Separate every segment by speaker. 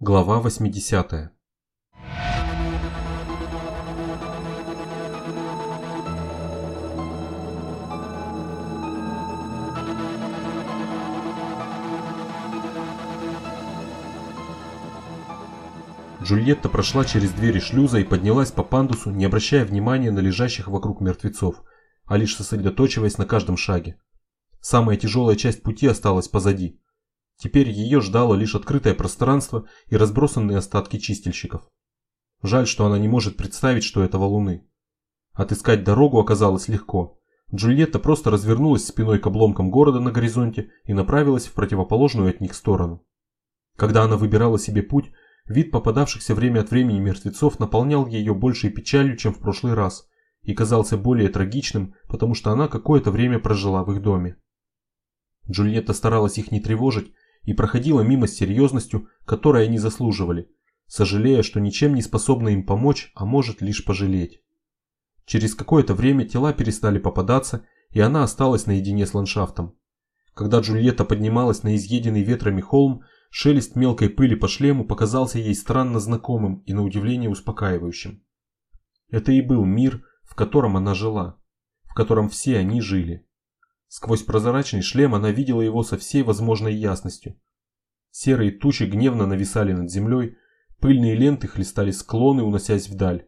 Speaker 1: Глава 80 Джульетта прошла через двери шлюза и поднялась по пандусу, не обращая внимания на лежащих вокруг мертвецов, а лишь сосредоточиваясь на каждом шаге. Самая тяжелая часть пути осталась позади. Теперь ее ждало лишь открытое пространство и разбросанные остатки чистильщиков. Жаль, что она не может представить, что это валуны. Отыскать дорогу оказалось легко. Джульетта просто развернулась спиной к обломкам города на горизонте и направилась в противоположную от них сторону. Когда она выбирала себе путь, вид попадавшихся время от времени мертвецов наполнял ее большей печалью, чем в прошлый раз, и казался более трагичным, потому что она какое-то время прожила в их доме. Джульетта старалась их не тревожить и проходила мимо с серьезностью, которой они заслуживали, сожалея, что ничем не способна им помочь, а может лишь пожалеть. Через какое-то время тела перестали попадаться, и она осталась наедине с ландшафтом. Когда Джульетта поднималась на изъеденный ветрами холм, шелест мелкой пыли по шлему показался ей странно знакомым и на удивление успокаивающим. Это и был мир, в котором она жила, в котором все они жили. Сквозь прозрачный шлем она видела его со всей возможной ясностью. Серые тучи гневно нависали над землей, пыльные ленты хлестали склоны, уносясь вдаль.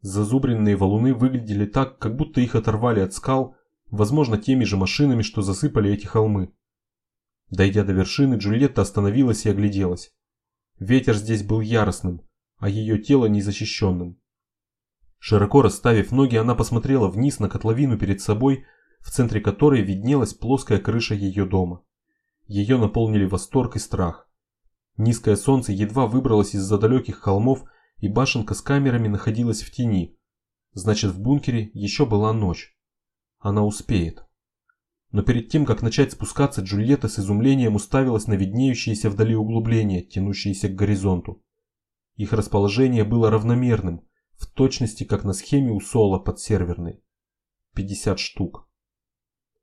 Speaker 1: Зазубренные валуны выглядели так, как будто их оторвали от скал, возможно, теми же машинами, что засыпали эти холмы. Дойдя до вершины, Джульетта остановилась и огляделась. Ветер здесь был яростным, а ее тело незащищенным. Широко расставив ноги, она посмотрела вниз на котловину перед собой, в центре которой виднелась плоская крыша ее дома. Ее наполнили восторг и страх. Низкое солнце едва выбралось из-за далеких холмов, и башенка с камерами находилась в тени. Значит, в бункере еще была ночь. Она успеет. Но перед тем, как начать спускаться, Джульетта с изумлением уставилась на виднеющиеся вдали углубления, тянущиеся к горизонту. Их расположение было равномерным, в точности как на схеме у Сола под серверной. 50 штук.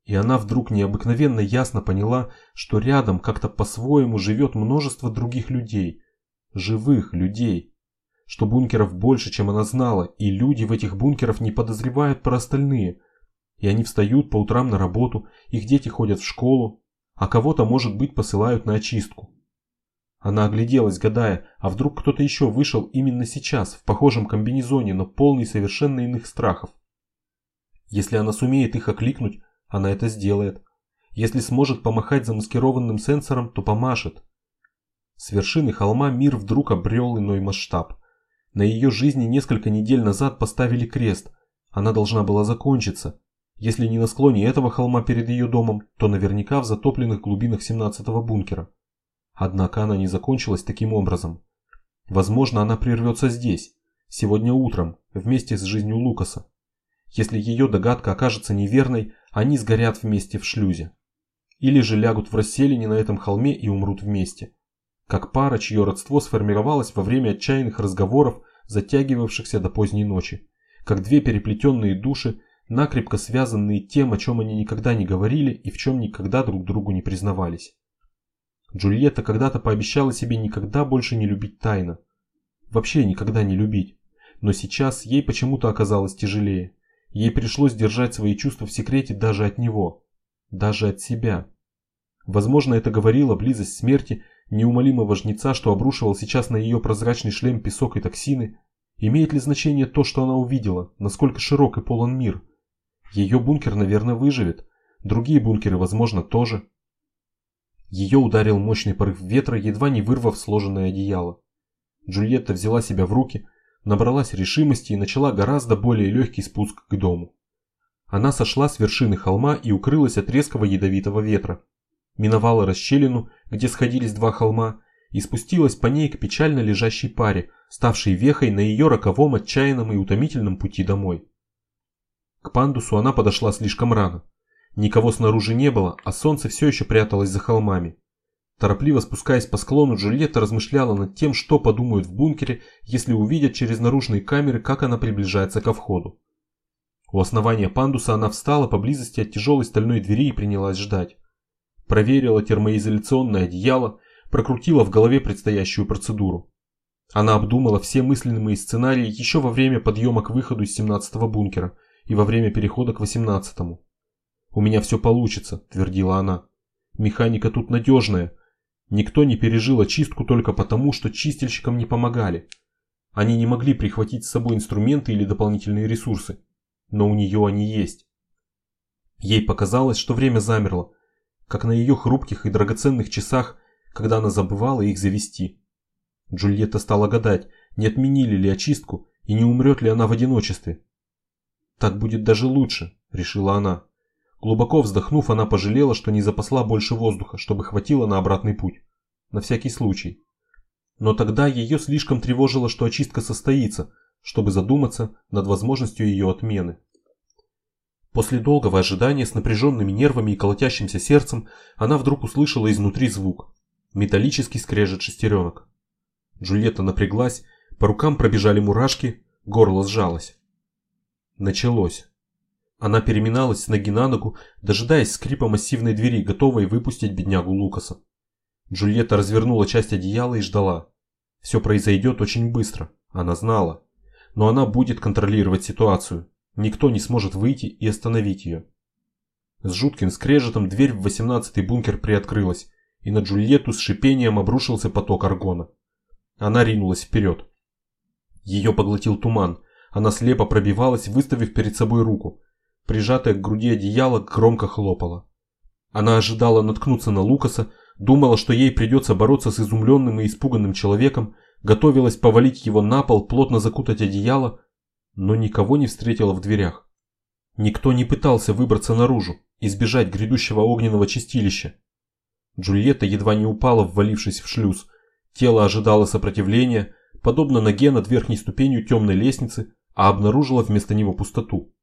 Speaker 1: И она вдруг необыкновенно ясно поняла, что рядом как-то по-своему живет множество других людей. Живых людей. Что бункеров больше, чем она знала, и люди в этих бункерах не подозревают про остальные. И они встают по утрам на работу, их дети ходят в школу, а кого-то, может быть, посылают на очистку. Она огляделась, гадая, а вдруг кто-то еще вышел именно сейчас, в похожем комбинезоне, но полный совершенно иных страхов. Если она сумеет их окликнуть, она это сделает. Если сможет помахать замаскированным сенсором, то помашет. С вершины холма мир вдруг обрел иной масштаб. На ее жизни несколько недель назад поставили крест. Она должна была закончиться. Если не на склоне этого холма перед ее домом, то наверняка в затопленных глубинах 17-го бункера. Однако она не закончилась таким образом. Возможно, она прервется здесь, сегодня утром, вместе с жизнью Лукаса. Если ее догадка окажется неверной, они сгорят вместе в шлюзе. Или же лягут в расселине на этом холме и умрут вместе. Как пара, чье родство сформировалось во время отчаянных разговоров, затягивавшихся до поздней ночи. Как две переплетенные души, накрепко связанные тем, о чем они никогда не говорили и в чем никогда друг другу не признавались. Джульетта когда-то пообещала себе никогда больше не любить тайно. Вообще никогда не любить. Но сейчас ей почему-то оказалось тяжелее. Ей пришлось держать свои чувства в секрете даже от него. Даже от себя. Возможно, это говорила близость смерти неумолимого жнеца, что обрушивал сейчас на ее прозрачный шлем песок и токсины. Имеет ли значение то, что она увидела, насколько широк и полон мир? Ее бункер, наверное, выживет. Другие бункеры, возможно, тоже. Ее ударил мощный порыв ветра, едва не вырвав сложенное одеяло. Джульетта взяла себя в руки, набралась решимости и начала гораздо более легкий спуск к дому. Она сошла с вершины холма и укрылась от резкого ядовитого ветра. Миновала расщелину, где сходились два холма, и спустилась по ней к печально лежащей паре, ставшей вехой на ее роковом отчаянном и утомительном пути домой. К пандусу она подошла слишком рано. Никого снаружи не было, а солнце все еще пряталось за холмами. Торопливо спускаясь по склону, Джульетта размышляла над тем, что подумают в бункере, если увидят через наружные камеры, как она приближается ко входу. У основания пандуса она встала поблизости от тяжелой стальной двери и принялась ждать. Проверила термоизоляционное одеяло, прокрутила в голове предстоящую процедуру. Она обдумала все мысленные сценарии еще во время подъема к выходу из 17-го бункера и во время перехода к 18-му. «У меня все получится», – твердила она. «Механика тут надежная. Никто не пережил очистку только потому, что чистильщикам не помогали. Они не могли прихватить с собой инструменты или дополнительные ресурсы. Но у нее они есть». Ей показалось, что время замерло, как на ее хрупких и драгоценных часах, когда она забывала их завести. Джульетта стала гадать, не отменили ли очистку и не умрет ли она в одиночестве. «Так будет даже лучше», – решила она. Глубоко вздохнув, она пожалела, что не запасла больше воздуха, чтобы хватило на обратный путь. На всякий случай. Но тогда ее слишком тревожило, что очистка состоится, чтобы задуматься над возможностью ее отмены. После долгого ожидания с напряженными нервами и колотящимся сердцем она вдруг услышала изнутри звук. Металлический скрежет шестеренок. Джульетта напряглась, по рукам пробежали мурашки, горло сжалось. Началось. Она переминалась ноги на ногу, дожидаясь скрипа массивной двери, готовой выпустить беднягу Лукаса. Джульетта развернула часть одеяла и ждала. Все произойдет очень быстро, она знала. Но она будет контролировать ситуацию. Никто не сможет выйти и остановить ее. С жутким скрежетом дверь в восемнадцатый бункер приоткрылась, и на Джульетту с шипением обрушился поток аргона. Она ринулась вперед. Ее поглотил туман. Она слепо пробивалась, выставив перед собой руку. Прижатая к груди одеяло громко хлопало. Она ожидала наткнуться на Лукаса, думала, что ей придется бороться с изумленным и испуганным человеком, готовилась повалить его на пол, плотно закутать одеяло, но никого не встретила в дверях. Никто не пытался выбраться наружу, избежать грядущего огненного чистилища. Джульетта едва не упала, ввалившись в шлюз, Тело ожидало сопротивления, подобно ноге над верхней ступенью темной лестницы, а обнаружило вместо него пустоту.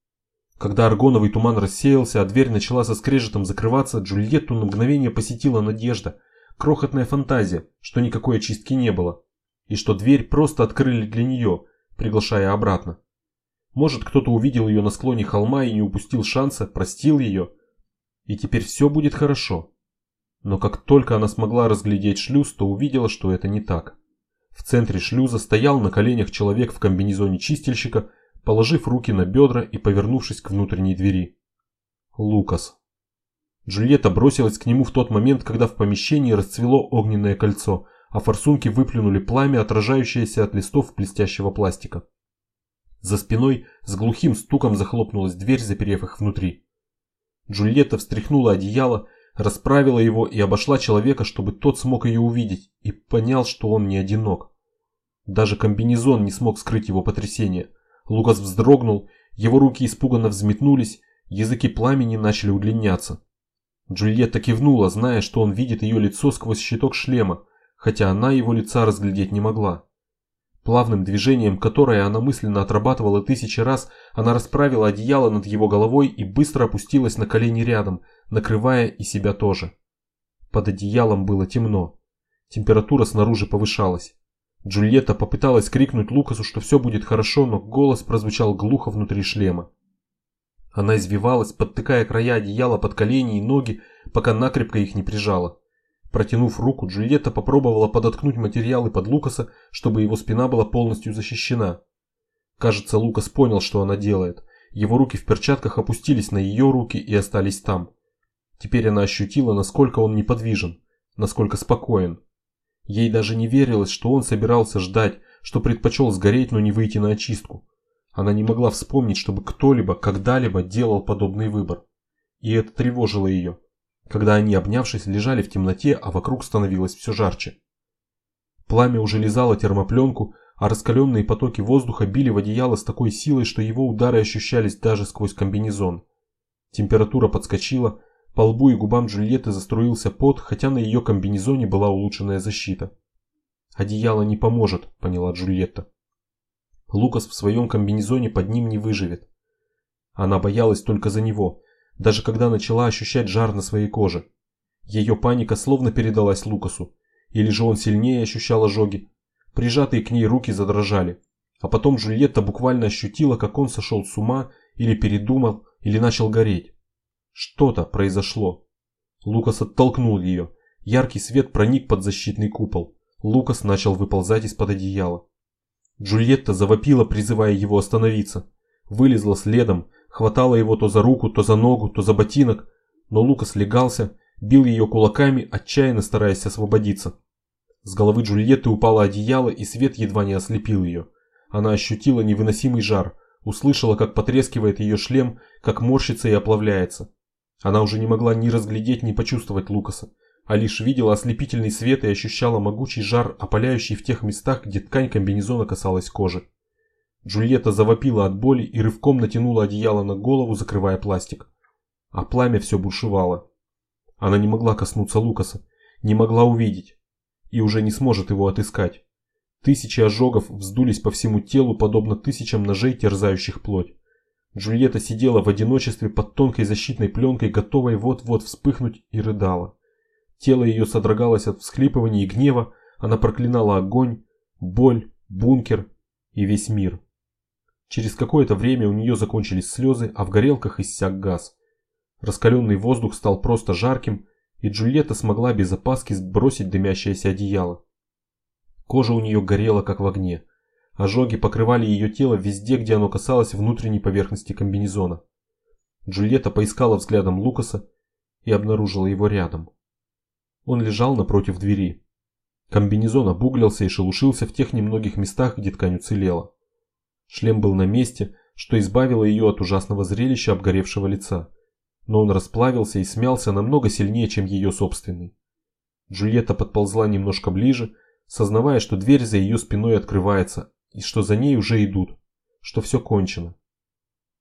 Speaker 1: Когда аргоновый туман рассеялся, а дверь начала со скрежетом закрываться, Джульетту на мгновение посетила надежда, крохотная фантазия, что никакой очистки не было, и что дверь просто открыли для нее, приглашая обратно. Может, кто-то увидел ее на склоне холма и не упустил шанса, простил ее, и теперь все будет хорошо. Но как только она смогла разглядеть шлюз, то увидела, что это не так. В центре шлюза стоял на коленях человек в комбинезоне чистильщика, положив руки на бедра и повернувшись к внутренней двери. Лукас. Джульетта бросилась к нему в тот момент, когда в помещении расцвело огненное кольцо, а форсунки выплюнули пламя, отражающееся от листов блестящего пластика. За спиной с глухим стуком захлопнулась дверь, заперев их внутри. Джульетта встряхнула одеяло, расправила его и обошла человека, чтобы тот смог ее увидеть и понял, что он не одинок. Даже комбинезон не смог скрыть его потрясение. Лукас вздрогнул, его руки испуганно взметнулись, языки пламени начали удлиняться. Джульетта кивнула, зная, что он видит ее лицо сквозь щиток шлема, хотя она его лица разглядеть не могла. Плавным движением, которое она мысленно отрабатывала тысячи раз, она расправила одеяло над его головой и быстро опустилась на колени рядом, накрывая и себя тоже. Под одеялом было темно. Температура снаружи повышалась. Джульетта попыталась крикнуть Лукасу, что все будет хорошо, но голос прозвучал глухо внутри шлема. Она извивалась, подтыкая края одеяла под колени и ноги, пока накрепко их не прижала. Протянув руку, Джульетта попробовала подоткнуть материалы под Лукаса, чтобы его спина была полностью защищена. Кажется, Лукас понял, что она делает. Его руки в перчатках опустились на ее руки и остались там. Теперь она ощутила, насколько он неподвижен, насколько спокоен. Ей даже не верилось, что он собирался ждать, что предпочел сгореть, но не выйти на очистку. Она не могла вспомнить, чтобы кто-либо когда-либо делал подобный выбор. И это тревожило ее когда они, обнявшись, лежали в темноте, а вокруг становилось все жарче. Пламя уже лизало термопленку, а раскаленные потоки воздуха били в одеяло с такой силой, что его удары ощущались даже сквозь комбинезон. Температура подскочила, по лбу и губам Джульетты заструился пот, хотя на ее комбинезоне была улучшенная защита. «Одеяло не поможет», — поняла Джульетта. Лукас в своем комбинезоне под ним не выживет. Она боялась только за него, даже когда начала ощущать жар на своей коже. Ее паника словно передалась Лукасу, или же он сильнее ощущал ожоги. Прижатые к ней руки задрожали, а потом Джульетта буквально ощутила, как он сошел с ума, или передумал, или начал гореть. Что-то произошло. Лукас оттолкнул ее. Яркий свет проник под защитный купол. Лукас начал выползать из-под одеяла. Джульетта завопила, призывая его остановиться. Вылезла следом, хватала его то за руку, то за ногу, то за ботинок, но Лукас легался, бил ее кулаками, отчаянно стараясь освободиться. С головы Джульетты упало одеяло, и свет едва не ослепил ее. Она ощутила невыносимый жар, услышала, как потрескивает ее шлем, как морщится и оплавляется. Она уже не могла ни разглядеть, ни почувствовать Лукаса, а лишь видела ослепительный свет и ощущала могучий жар, опаляющий в тех местах, где ткань комбинезона касалась кожи. Джульетта завопила от боли и рывком натянула одеяло на голову, закрывая пластик. А пламя все бушевало. Она не могла коснуться Лукаса, не могла увидеть. И уже не сможет его отыскать. Тысячи ожогов вздулись по всему телу, подобно тысячам ножей, терзающих плоть. Джульетта сидела в одиночестве под тонкой защитной пленкой, готовой вот-вот вспыхнуть, и рыдала. Тело ее содрогалось от всхлипываний и гнева, она проклинала огонь, боль, бункер и весь мир. Через какое-то время у нее закончились слезы, а в горелках иссяк газ. Раскаленный воздух стал просто жарким, и Джульетта смогла без опаски сбросить дымящееся одеяло. Кожа у нее горела, как в огне. Ожоги покрывали ее тело везде, где оно касалось внутренней поверхности комбинезона. Джульетта поискала взглядом Лукаса и обнаружила его рядом. Он лежал напротив двери. Комбинезон обуглился и шелушился в тех немногих местах, где ткань уцелела. Шлем был на месте, что избавило ее от ужасного зрелища обгоревшего лица. Но он расплавился и смялся намного сильнее, чем ее собственный. Джульетта подползла немножко ближе, сознавая, что дверь за ее спиной открывается, и что за ней уже идут, что все кончено.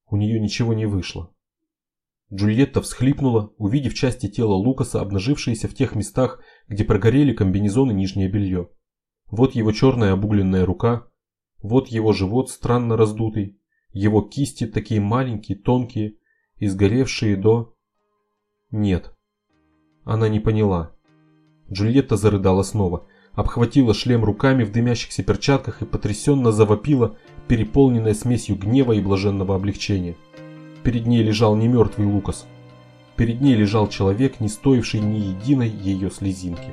Speaker 1: У нее ничего не вышло. Джульетта всхлипнула, увидев части тела Лукаса, обнажившиеся в тех местах, где прогорели комбинезон и нижнее белье. Вот его черная обугленная рука, вот его живот странно раздутый, его кисти такие маленькие, тонкие, изгоревшие до... Нет. Она не поняла. Джульетта зарыдала снова, обхватила шлем руками в дымящихся перчатках и потрясенно завопила, переполненная смесью гнева и блаженного облегчения. Перед ней лежал не мертвый Лукас. Перед ней лежал человек, не стоивший ни единой ее слезинки.